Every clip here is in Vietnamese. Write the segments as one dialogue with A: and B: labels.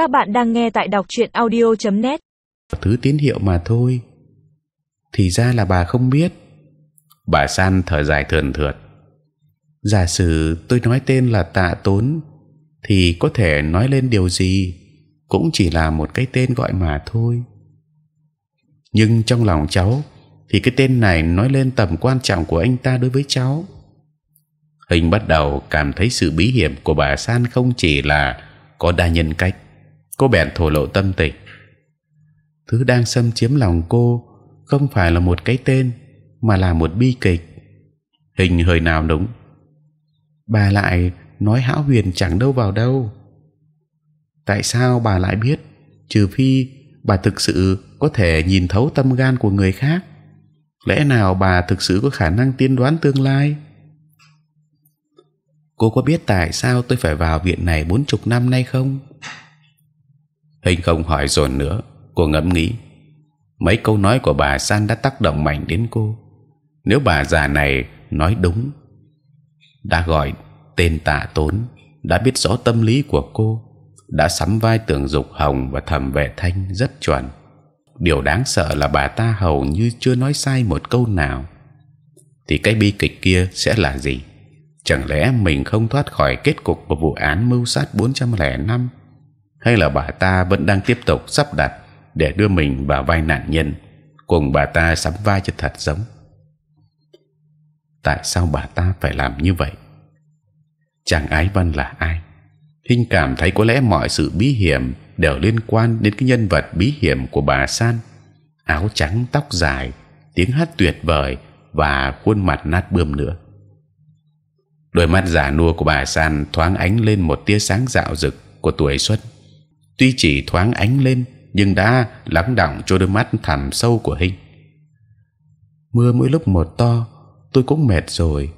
A: Các bạn đang nghe tại đọc truyện audio.net.
B: Thứ tín hiệu mà thôi. Thì ra là bà không biết. Bà San thở dài thườn thượt. Giả sử tôi nói tên là Tạ Tốn, thì có thể nói lên điều gì? Cũng chỉ là một cái tên gọi mà thôi. Nhưng trong lòng cháu, thì cái tên này nói lên tầm quan trọng của anh ta đối với cháu. Hình bắt đầu cảm thấy sự bí hiểm của bà San không chỉ là có đa nhân cách, cô bèn thổ lộ tâm tình. Thứ đang xâm chiếm lòng cô không phải là một cái tên, mà là một bi kịch. Hình hơi nào đúng. Bà lại nói hão huyền chẳng đâu vào đâu. Tại sao bà lại biết? Trừ phi bà thực sự có thể nhìn thấu tâm gan của người khác. Lẽ nào bà thực sự có khả năng tiên đoán tương lai? Cô có biết tại sao tôi phải vào viện này bốn chục năm nay không? Hình không hỏi dồn nữa. Cô ngẫm nghĩ. Mấy câu nói của bà San đã tác động mạnh đến cô. Nếu bà già này nói đúng, đã gọi tên Tạ Tốn, đã biết rõ tâm lý của cô, đã sắm vai tưởng dục hồng và thẩm vệ thanh rất chuẩn. Điều đáng sợ là bà ta hầu như chưa nói sai một câu nào. Thì cái bi kịch kia sẽ là gì? Chẳng lẽ mình không thoát khỏi kết cục của vụ án mưu sát 405 hay là bà ta vẫn đang tiếp tục sắp đặt để đưa mình vào vai nạn nhân cùng bà ta sắm vai cho thật giống? Tại sao bà ta phải làm như vậy? Chàng ái văn là ai? Hinh cảm thấy có lẽ mọi sự bí hiểm đều liên quan đến cái nhân vật bí hiểm của bà San. Áo trắng, tóc dài, tiếng hát tuyệt vời và khuôn mặt nát bươm nữa. Đôi mắt già nua của bà San thoáng ánh lên một tia sáng dạo dực của tuổi xuân. Tuy chỉ thoáng ánh lên, nhưng đã lắng đọng cho đôi mắt thẳm sâu của hình Mưa mỗi lúc một to, tôi cũng mệt rồi.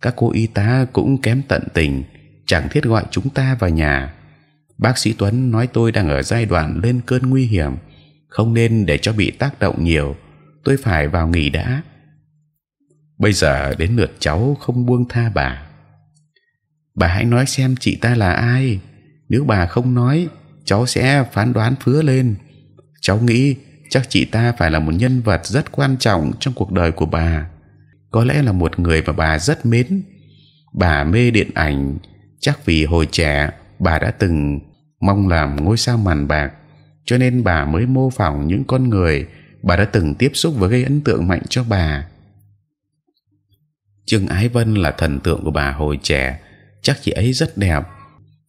B: Các cô y tá cũng kém tận tình, chẳng thiết gọi chúng ta vào nhà. Bác sĩ Tuấn nói tôi đang ở giai đoạn lên cơn nguy hiểm, không nên để cho bị tác động nhiều. Tôi phải vào nghỉ đã. Bây giờ đến lượt cháu không buông tha bà bà hãy nói xem chị ta là ai nếu bà không nói cháu sẽ phán đoán phứa lên. Cháu nghĩ chắc chị ta phải là một nhân vật rất quan trọng trong cuộc đời của bà. Có lẽ là một người mà bà rất mến. Bà mê điện ảnh chắc vì hồi trẻ bà đã từng mong làm ngôi sao màn bạc cho nên bà mới mô phỏng những con người bà đã từng tiếp xúc và gây ấn tượng mạnh cho bà. Trương Ái Vân là thần tượng của bà hồi trẻ chắc chị ấy rất đẹp,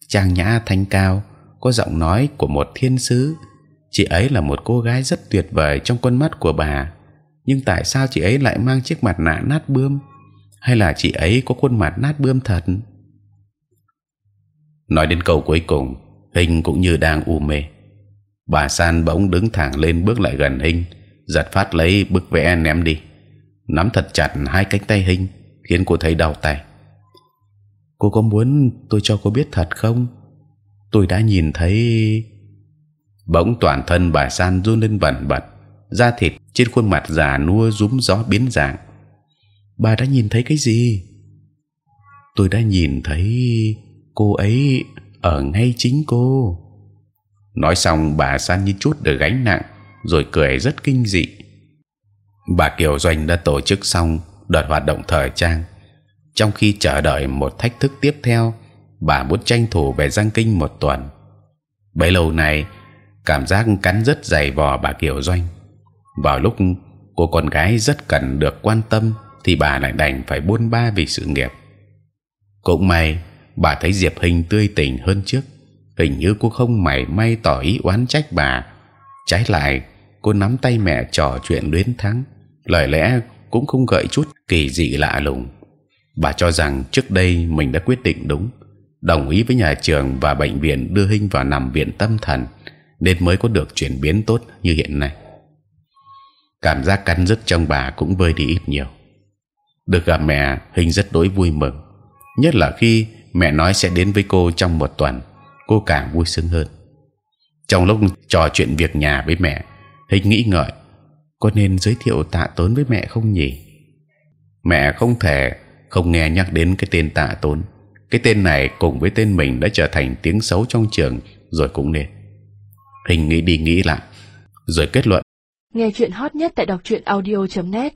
B: trang nhã thanh cao, có giọng nói của một thiên sứ. Chị ấy là một cô gái rất tuyệt vời trong con mắt của bà. Nhưng tại sao chị ấy lại mang chiếc mặt nạ nát bươm? Hay là chị ấy có khuôn mặt nát bươm thật? Nói đến câu cuối cùng, hình cũng như đang u mê. Bà San bỗng đứng thẳng lên bước lại gần hình, giật phát lấy bức vẽ ném đi, nắm thật chặt hai cánh tay hình, khiến cô thấy đau tay cô có muốn tôi cho cô biết thật không tôi đã nhìn thấy bỗng toàn thân bà san run lên bẩn bật, da thịt trên khuôn mặt già nua rúm gió biến dạng. Bà đã nhìn thấy cái gì? Tôi đã nhìn thấy cô ấy ở ngay chính cô. Nói xong, bà san như chút được gánh nặng, rồi cười rất kinh dị. Bà kiều doanh đã tổ chức xong đợt hoạt động thời trang, trong khi chờ đợi một thách thức tiếp theo bà muốn tranh thủ về giang kinh một tuần. Bấy lâu này cảm giác cắn rất dày vò bà kiều doanh. Vào lúc cô con gái rất cần được quan tâm thì bà lại đành phải buôn ba vì sự nghiệp. Cũng may, bà thấy diệp hình tươi tỉnh hơn trước. Hình như cô không mảy may tỏ ý oán trách bà. Trái lại, cô nắm tay mẹ trò chuyện luyến thắng. Lời lẽ cũng không gợi chút kỳ dị lạ lùng. Bà cho rằng trước đây mình đã quyết định đúng đồng ý với nhà trường và bệnh viện đưa Hinh vào nằm viện tâm thần, nên mới có được chuyển biến tốt như hiện nay. Cảm giác cắn rứt trong bà cũng vơi đi ít nhiều. Được gặp mẹ, Hinh rất đối vui mừng, nhất là khi mẹ nói sẽ đến với cô trong một tuần, cô càng vui sướng hơn. Trong lúc trò chuyện việc nhà với mẹ, Hinh nghĩ ngợi, có nên giới thiệu tạ tốn với mẹ không nhỉ? Mẹ không thể không nghe nhắc đến cái tên tạ tốn cái tên này cùng với tên mình đã trở thành tiếng xấu trong trường, rồi cũng nên. Hình nghĩ đi nghĩ lại. Rồi kết luận.
C: Nghe chuyện hot nhất tại đọc truyện audio .net.